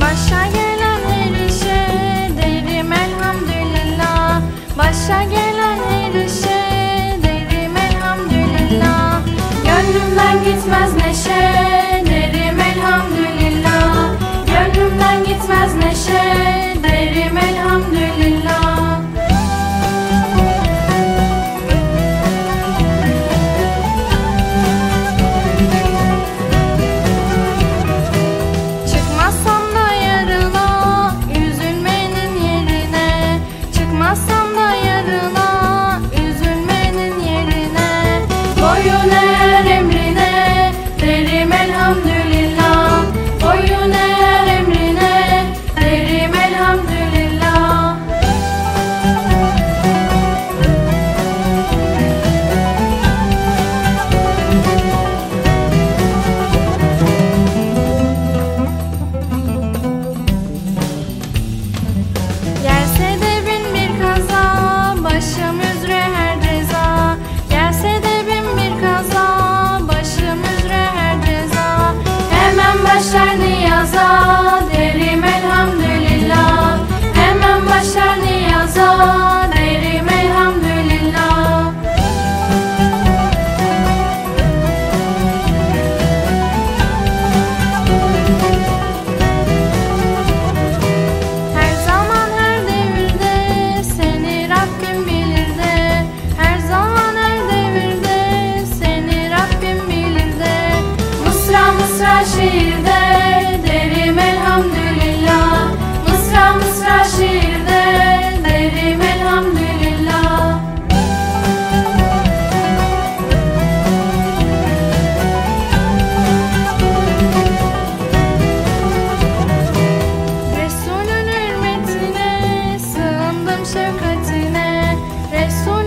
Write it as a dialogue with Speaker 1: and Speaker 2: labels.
Speaker 1: Başa gelen her işe derim elhamdülillah. Başa gelen her işe derim elhamdülillah. Gönlümden gitmez neşe. Zaza. hürmetine Resul